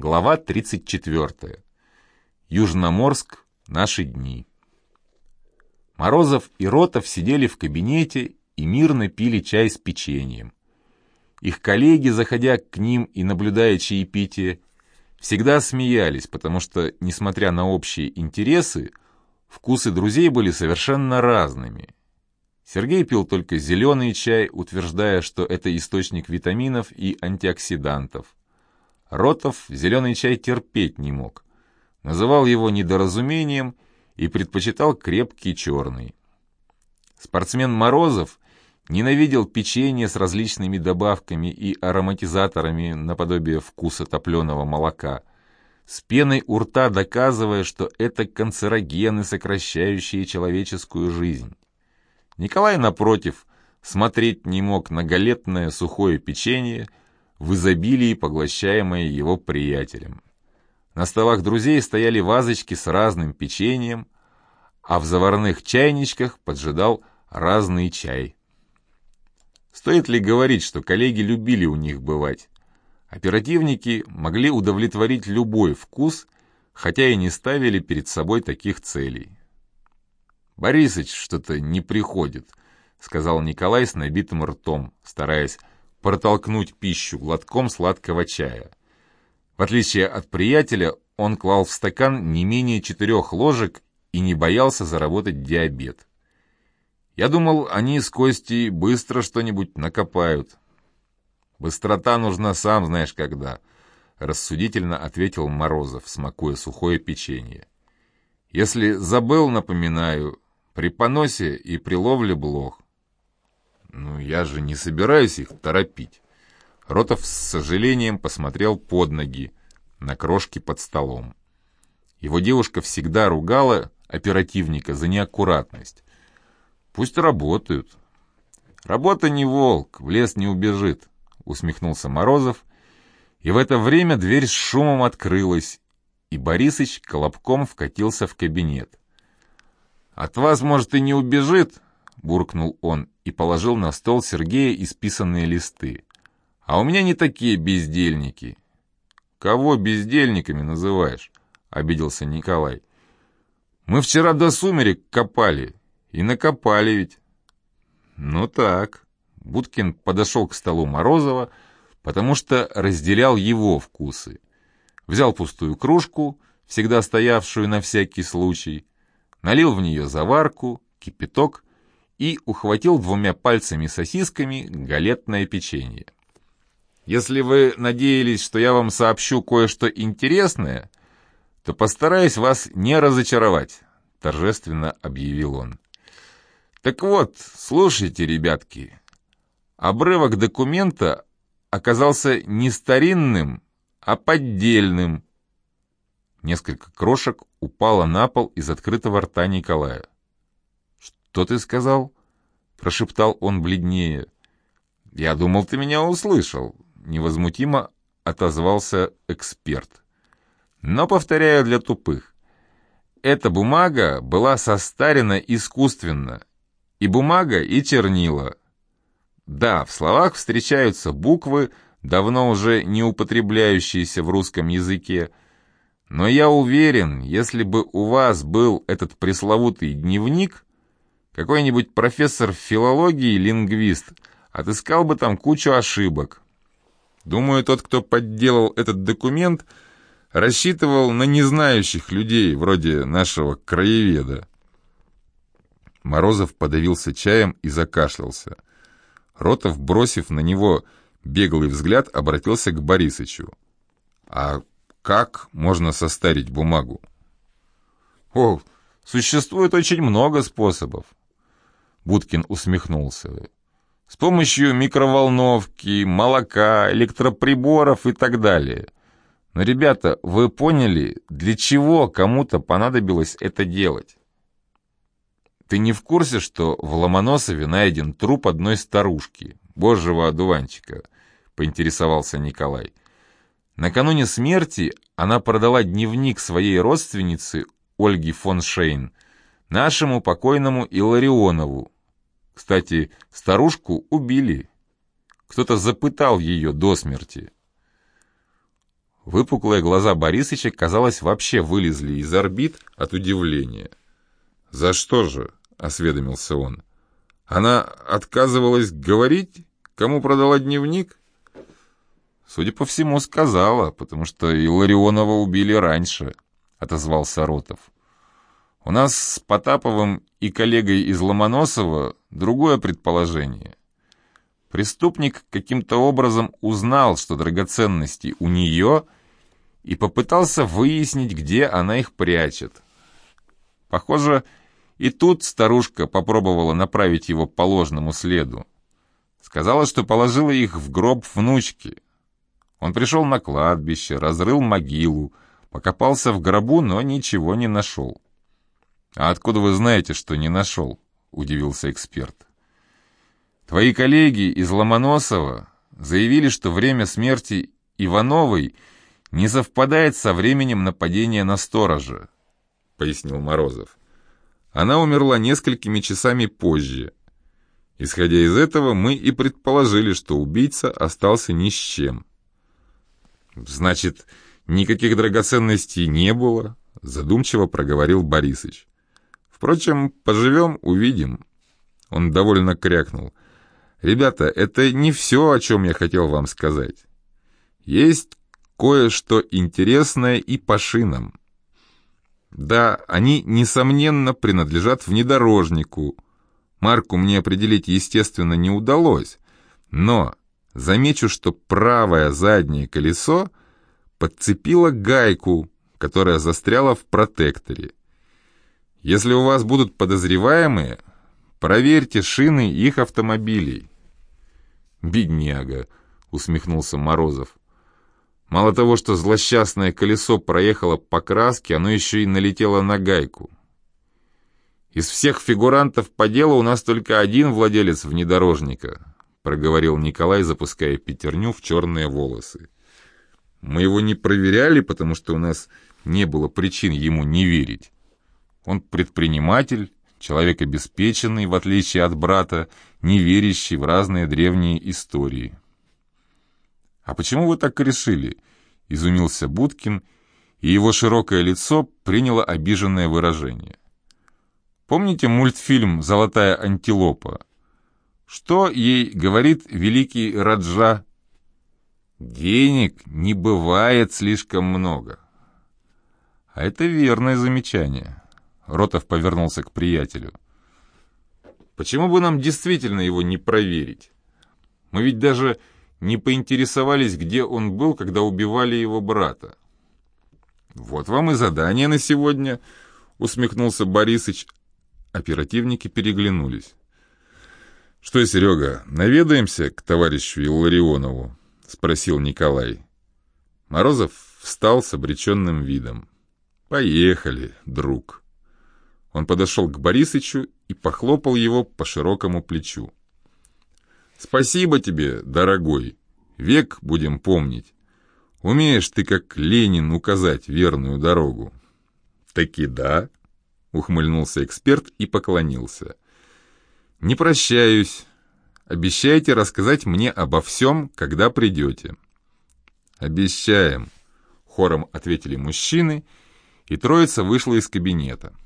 Глава 34. Южноморск. Наши дни. Морозов и Ротов сидели в кабинете и мирно пили чай с печеньем. Их коллеги, заходя к ним и наблюдая чаепитие, всегда смеялись, потому что, несмотря на общие интересы, вкусы друзей были совершенно разными. Сергей пил только зеленый чай, утверждая, что это источник витаминов и антиоксидантов. Ротов зеленый чай терпеть не мог. Называл его недоразумением и предпочитал крепкий черный. Спортсмен Морозов ненавидел печенье с различными добавками и ароматизаторами наподобие вкуса топленого молока, с пеной у рта доказывая, что это канцерогены, сокращающие человеческую жизнь. Николай, напротив, смотреть не мог на галетное сухое печенье, в изобилии поглощаемое его приятелем. На столах друзей стояли вазочки с разным печеньем, а в заварных чайничках поджидал разный чай. Стоит ли говорить, что коллеги любили у них бывать? Оперативники могли удовлетворить любой вкус, хотя и не ставили перед собой таких целей. «Борисыч что-то не приходит», — сказал Николай с набитым ртом, стараясь протолкнуть пищу глотком сладкого чая. В отличие от приятеля, он клал в стакан не менее четырех ложек и не боялся заработать диабет. Я думал, они с Костей быстро что-нибудь накопают. Быстрота нужна сам знаешь когда, рассудительно ответил Морозов, смакуя сухое печенье. Если забыл, напоминаю, при поносе и при ловле блох. Ну, я же не собираюсь их торопить. Ротов с сожалением посмотрел под ноги, на крошки под столом. Его девушка всегда ругала оперативника за неаккуратность. Пусть работают. Работа не волк, в лес не убежит, усмехнулся Морозов, и в это время дверь с шумом открылась, и Борисыч колобком вкатился в кабинет. «От вас, может, и не убежит?» — буркнул он и положил на стол Сергея исписанные листы. «А у меня не такие бездельники». «Кого бездельниками называешь?» — обиделся Николай. «Мы вчера до сумерек копали. И накопали ведь». «Ну так». Будкин подошел к столу Морозова, потому что разделял его вкусы. Взял пустую кружку, всегда стоявшую на всякий случай, налил в нее заварку, кипяток и ухватил двумя пальцами сосисками галетное печенье. «Если вы надеялись, что я вам сообщу кое-что интересное, то постараюсь вас не разочаровать», — торжественно объявил он. «Так вот, слушайте, ребятки, обрывок документа оказался не старинным, а поддельным». Несколько крошек упало на пол из открытого рта Николая. «Что ты сказал?» — прошептал он бледнее. «Я думал, ты меня услышал», — невозмутимо отозвался эксперт. «Но повторяю для тупых. Эта бумага была состарена искусственно. И бумага, и чернила. Да, в словах встречаются буквы, давно уже не употребляющиеся в русском языке, но я уверен, если бы у вас был этот пресловутый дневник, какой-нибудь профессор филологии, лингвист, отыскал бы там кучу ошибок. Думаю, тот, кто подделал этот документ, рассчитывал на незнающих людей, вроде нашего краеведа. Морозов подавился чаем и закашлялся. Ротов, бросив на него беглый взгляд, обратился к Борисычу. «А как можно состарить бумагу?» «О, существует очень много способов. Будкин усмехнулся. С помощью микроволновки, молока, электроприборов и так далее. Но, ребята, вы поняли, для чего кому-то понадобилось это делать? Ты не в курсе, что в Ломоносове найден труп одной старушки, божьего одуванчика? Поинтересовался Николай. Накануне смерти она продала дневник своей родственницы Ольги фон Шейн, нашему покойному Иларионову, кстати, старушку убили. Кто-то запытал ее до смерти. Выпуклые глаза Борисыча, казалось, вообще вылезли из орбит от удивления. «За что же?» — осведомился он. «Она отказывалась говорить, кому продала дневник?» «Судя по всему, сказала, потому что Илларионова убили раньше», — отозвался Ротов. «У нас с Потаповым и коллегой из Ломоносова другое предположение. Преступник каким-то образом узнал, что драгоценности у нее, и попытался выяснить, где она их прячет. Похоже, и тут старушка попробовала направить его по ложному следу. Сказала, что положила их в гроб внучки. Он пришел на кладбище, разрыл могилу, покопался в гробу, но ничего не нашел. «А откуда вы знаете, что не нашел?» — удивился эксперт. «Твои коллеги из Ломоносова заявили, что время смерти Ивановой не совпадает со временем нападения на сторожа», — пояснил Морозов. «Она умерла несколькими часами позже. Исходя из этого, мы и предположили, что убийца остался ни с чем». «Значит, никаких драгоценностей не было?» — задумчиво проговорил Борисыч. Впрочем, поживем, увидим. Он довольно крякнул. Ребята, это не все, о чем я хотел вам сказать. Есть кое-что интересное и по шинам. Да, они, несомненно, принадлежат внедорожнику. Марку мне определить, естественно, не удалось. Но замечу, что правое заднее колесо подцепило гайку, которая застряла в протекторе. Если у вас будут подозреваемые, проверьте шины их автомобилей». «Бедняга», — усмехнулся Морозов. «Мало того, что злосчастное колесо проехало по краске, оно еще и налетело на гайку. Из всех фигурантов по делу у нас только один владелец внедорожника», — проговорил Николай, запуская пятерню в черные волосы. «Мы его не проверяли, потому что у нас не было причин ему не верить». Он предприниматель, человек обеспеченный, в отличие от брата, не верящий в разные древние истории. «А почему вы так решили?» — изумился Будкин, и его широкое лицо приняло обиженное выражение. «Помните мультфильм «Золотая антилопа»? Что ей говорит великий Раджа? Денег не бывает слишком много. А это верное замечание. Ротов повернулся к приятелю. «Почему бы нам действительно его не проверить? Мы ведь даже не поинтересовались, где он был, когда убивали его брата». «Вот вам и задание на сегодня», — усмехнулся Борисыч. Оперативники переглянулись. «Что, Серега, наведаемся к товарищу Илларионову?» — спросил Николай. Морозов встал с обреченным видом. «Поехали, друг». Он подошел к Борисычу и похлопал его по широкому плечу. «Спасибо тебе, дорогой. Век будем помнить. Умеешь ты, как Ленин, указать верную дорогу». «Таки да», — ухмыльнулся эксперт и поклонился. «Не прощаюсь. Обещайте рассказать мне обо всем, когда придете». «Обещаем», — хором ответили мужчины, и троица вышла из кабинета.